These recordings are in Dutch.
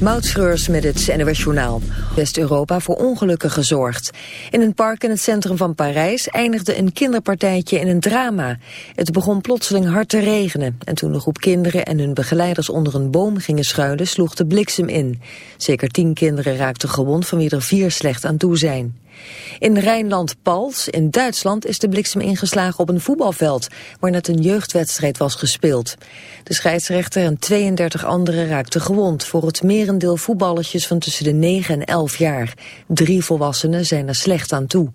Moutschreurs met het NOS Journaal. West-Europa voor ongelukken gezorgd. In een park in het centrum van Parijs eindigde een kinderpartijtje in een drama. Het begon plotseling hard te regenen. En toen een groep kinderen en hun begeleiders onder een boom gingen schuilen, sloeg de bliksem in. Zeker tien kinderen raakten gewond, van wie er vier slecht aan toe zijn. In Rijnland-Pals in Duitsland is de bliksem ingeslagen op een voetbalveld... waar net een jeugdwedstrijd was gespeeld. De scheidsrechter en 32 anderen raakten gewond... voor het merendeel voetballetjes van tussen de 9 en 11 jaar. Drie volwassenen zijn er slecht aan toe.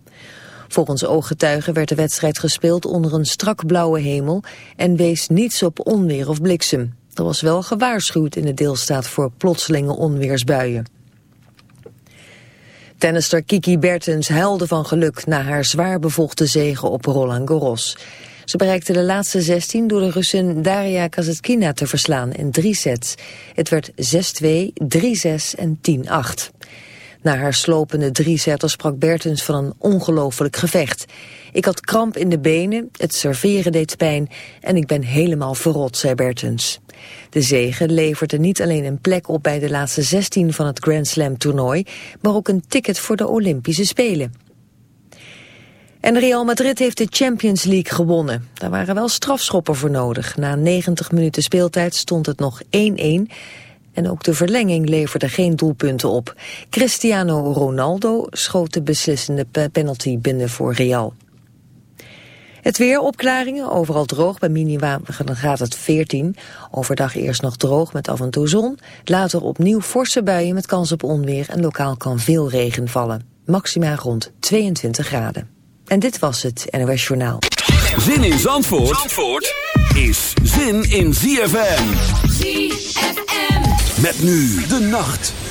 Volgens ooggetuigen werd de wedstrijd gespeeld onder een strak blauwe hemel... en wees niets op onweer of bliksem. Er was wel gewaarschuwd in de deelstaat voor plotselinge onweersbuien. Tennister Kiki Bertens huilde van geluk na haar zwaar bevochten zegen op Roland Garros. Ze bereikte de laatste 16 door de Russin Daria Kazetkina te verslaan in drie sets. Het werd 6-2, 3-6 en 10-8. Na haar slopende drie setters sprak Bertens van een ongelooflijk gevecht. Ik had kramp in de benen, het serveren deed pijn en ik ben helemaal verrot, zei Bertens. De zege leverde niet alleen een plek op bij de laatste 16 van het Grand Slam toernooi, maar ook een ticket voor de Olympische Spelen. En Real Madrid heeft de Champions League gewonnen. Daar waren wel strafschoppen voor nodig. Na 90 minuten speeltijd stond het nog 1-1 en ook de verlenging leverde geen doelpunten op. Cristiano Ronaldo schoot de beslissende penalty binnen voor Real. Het weer, opklaringen, overal droog. Bij minima dan gaat het 14. Overdag eerst nog droog met af en toe zon. Later opnieuw forse buien met kans op onweer. En lokaal kan veel regen vallen. Maxima rond 22 graden. En dit was het NOS Journaal. Zin in Zandvoort, Zandvoort is zin in ZFM. ZFM. Met nu de nacht.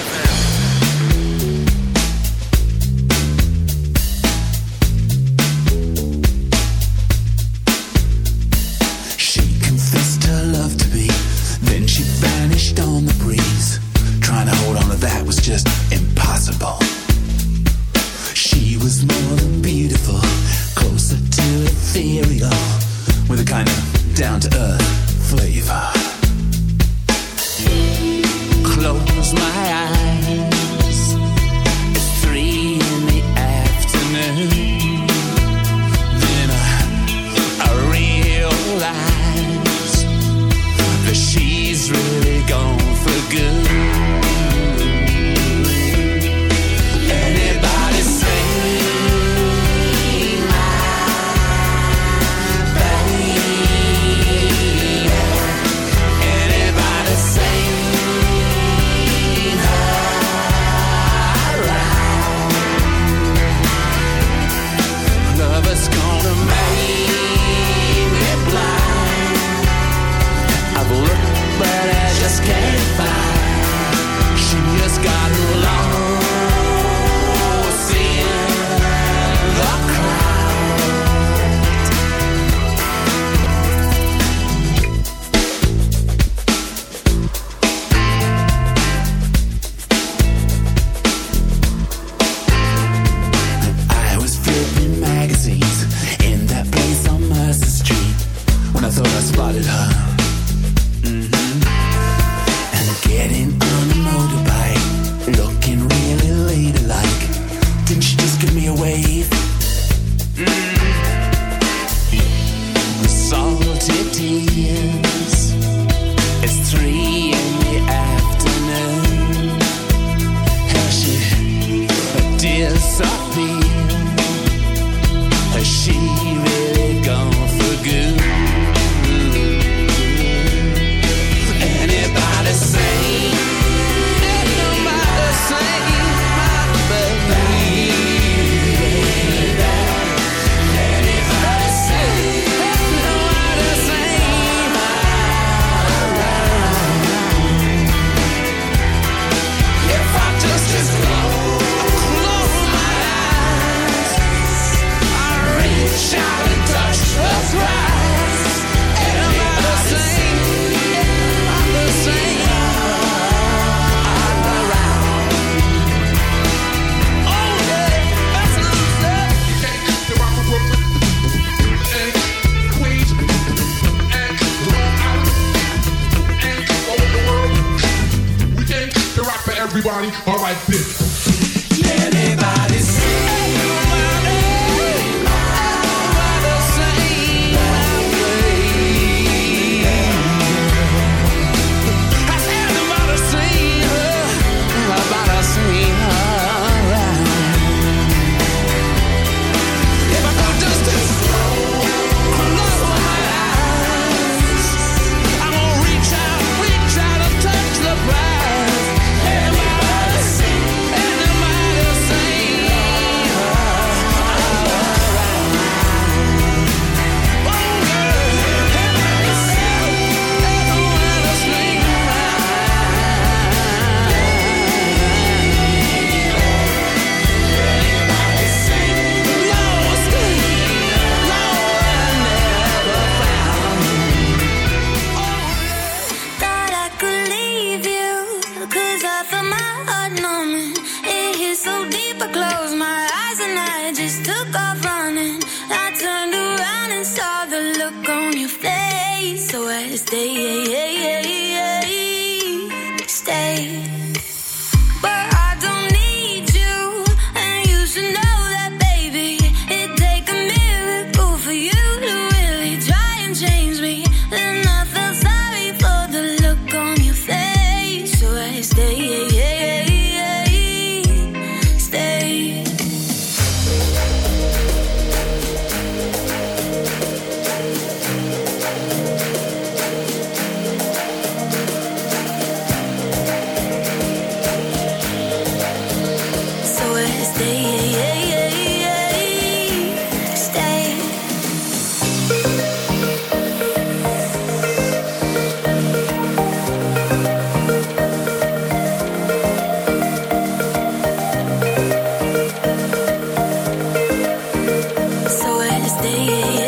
day.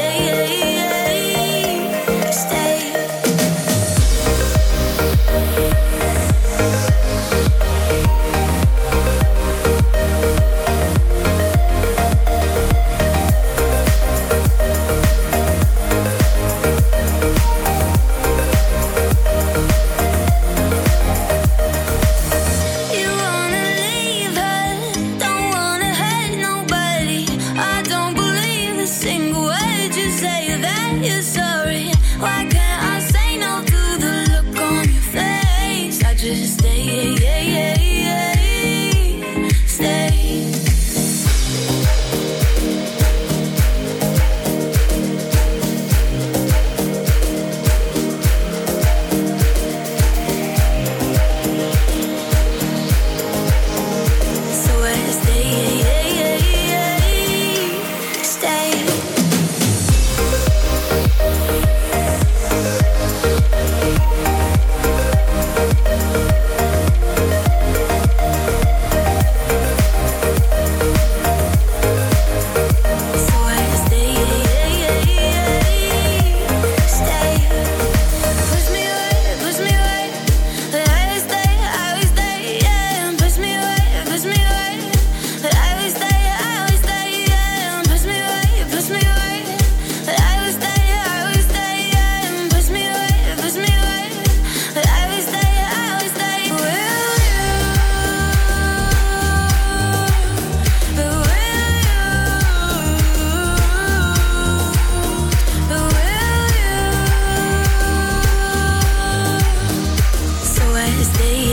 stay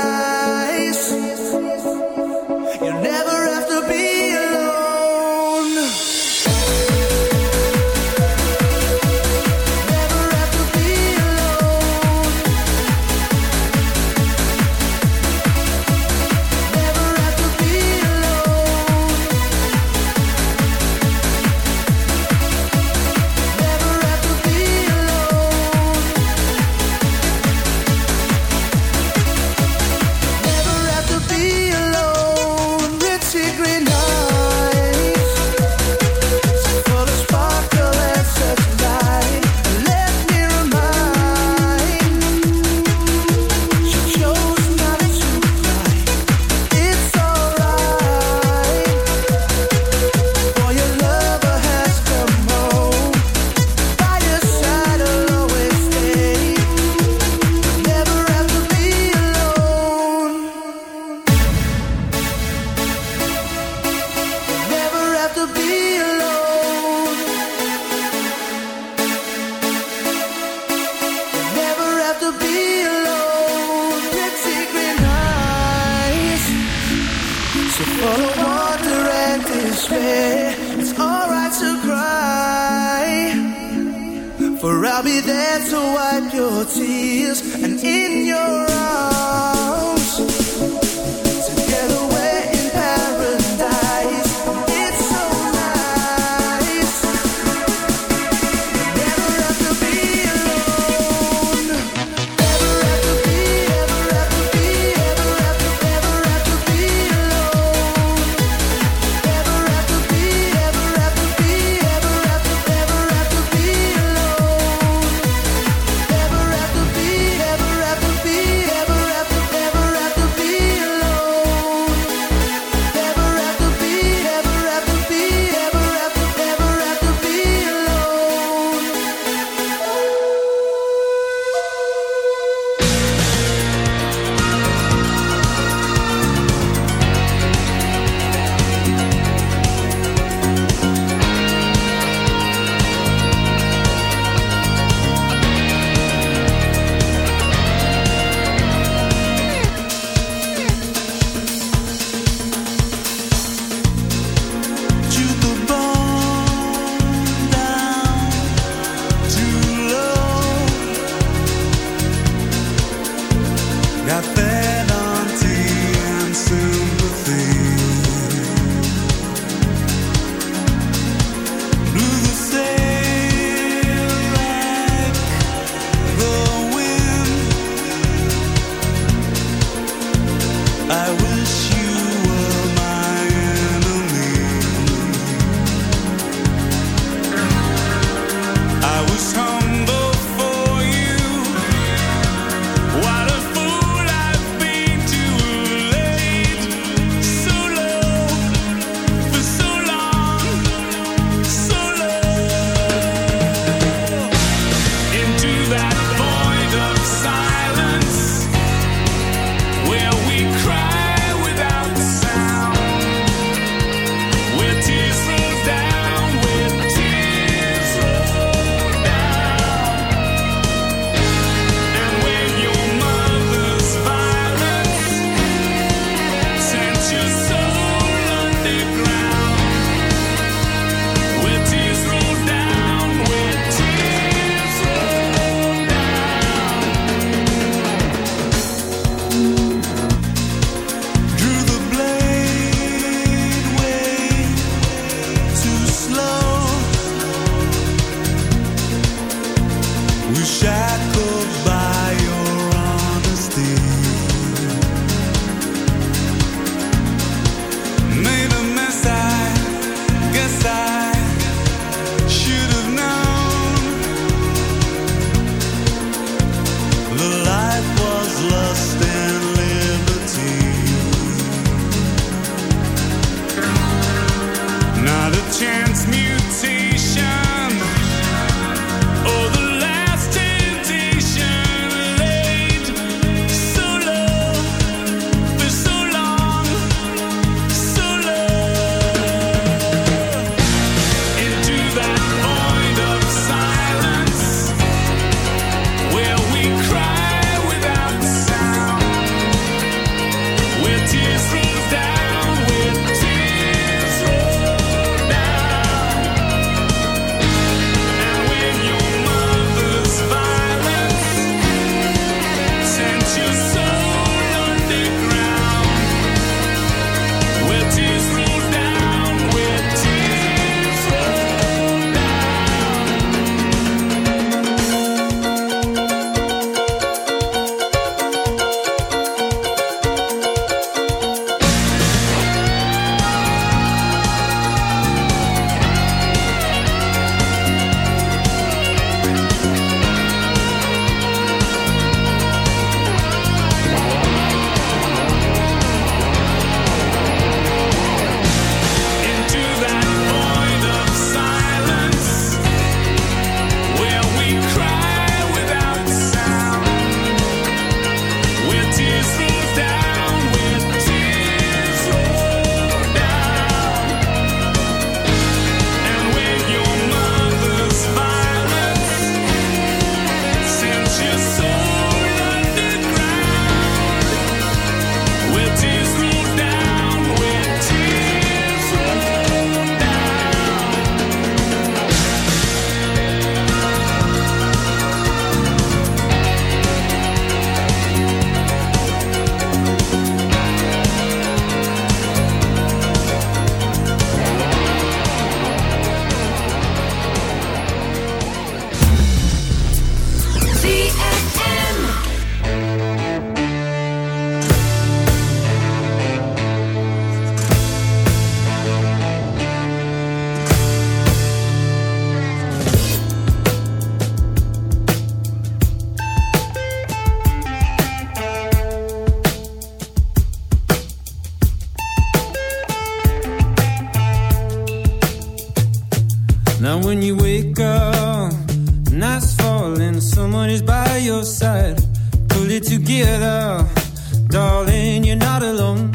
not alone.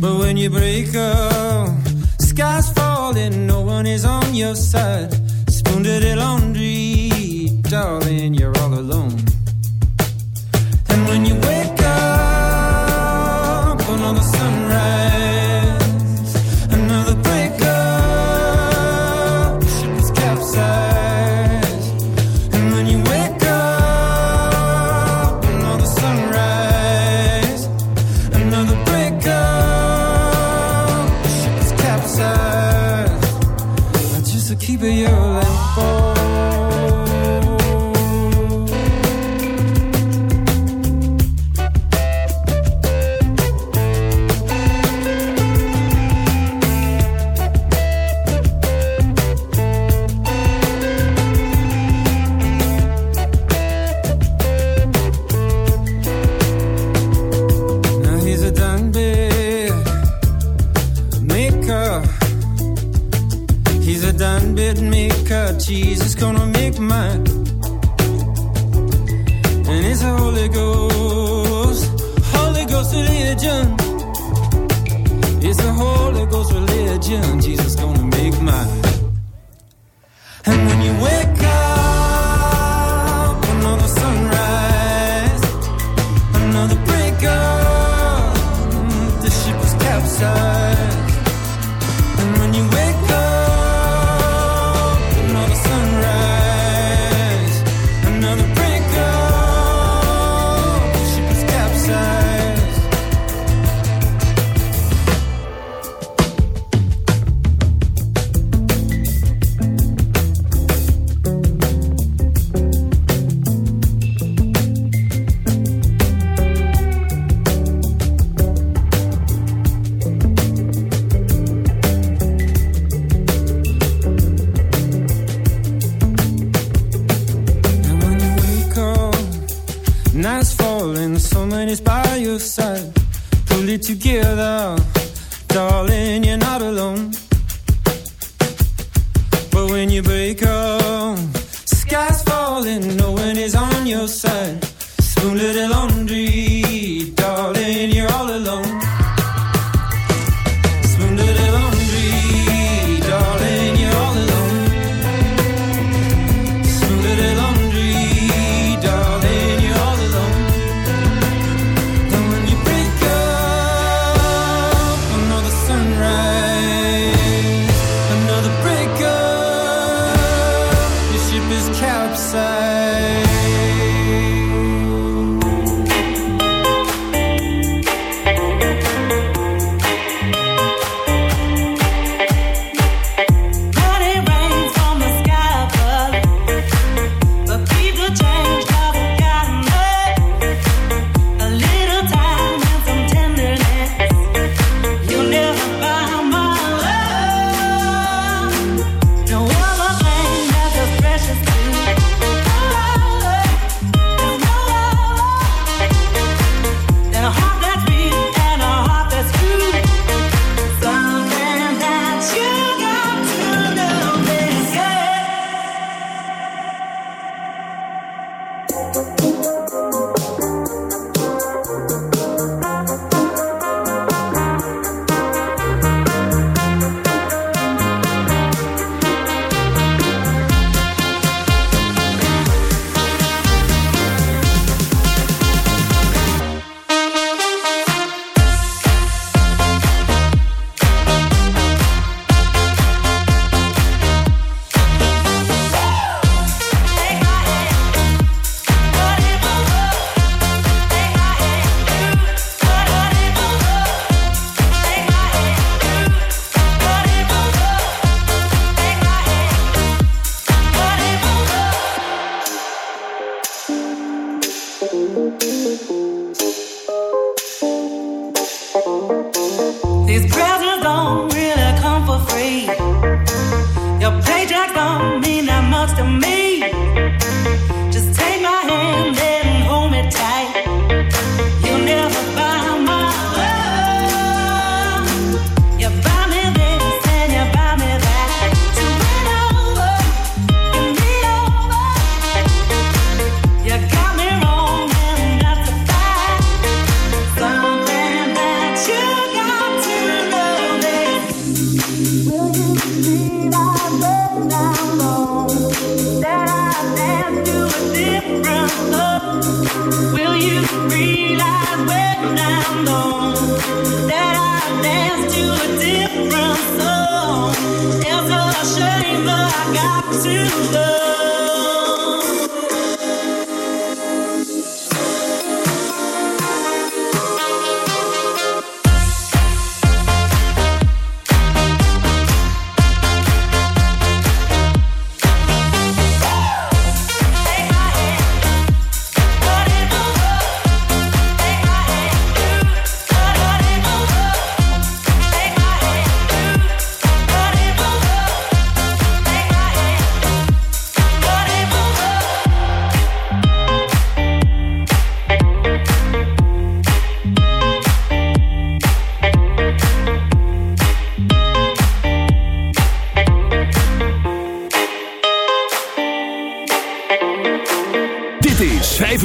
But when you break up, sky's falling, no one is on your side. Spoon to the laundry, darling, you're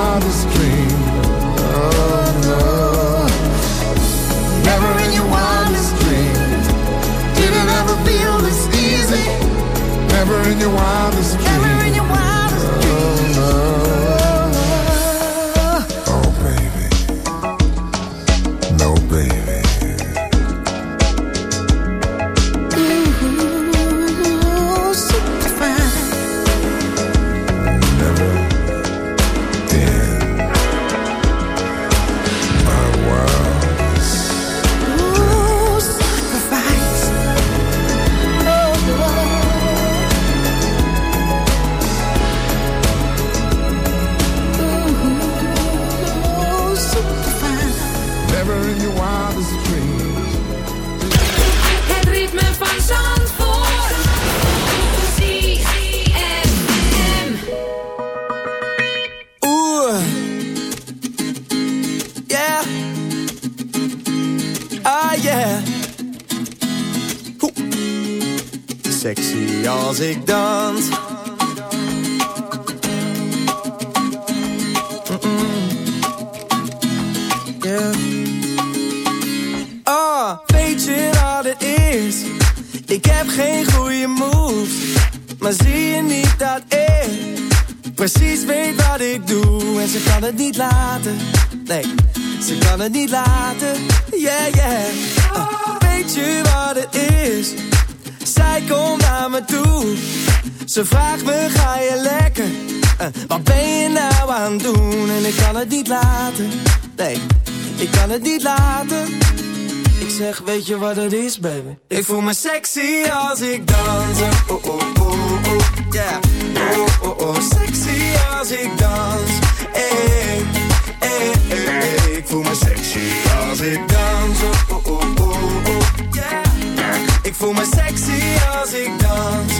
wildest dream. Oh, Never in your wildest dream did it ever feel this easy. Never in your wildest dream. weet je wat het is, baby? Ik voel me sexy als ik dans. Oh, oh, oh, oh, yeah. Oh, oh, oh, sexy als ik dans. Hey, Ik voel me sexy als ik dans. Oh, oh, oh, oh, yeah. Ik voel me sexy als ik dans.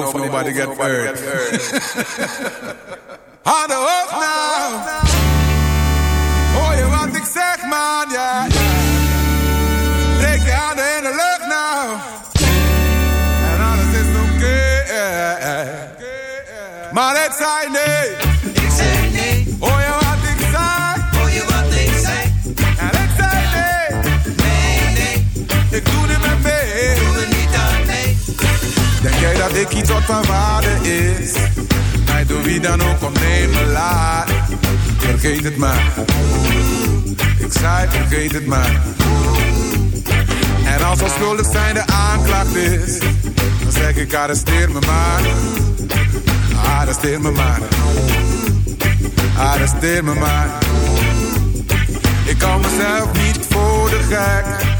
Nobody move, nobody get hurt. On de hoofd nou. Oh, Hoor je wat ik zeg, man, ja. Steek je handen in de lucht nou. En alles is oké. Maar het zei nee. Ik iets wat van waarde is? Hij doe wie dan ook om neem me laat. Vergeet het maar. Ik zei vergeet het maar. En als al schuldig zijn de aanklacht is, dan zeg ik arresteer me maar. Arresteer me maar. Arresteer me maar. Ik kan mezelf niet voor de gek.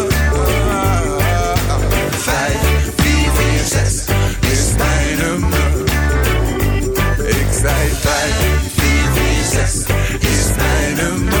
sei frei, die Vieh ist, Mutter.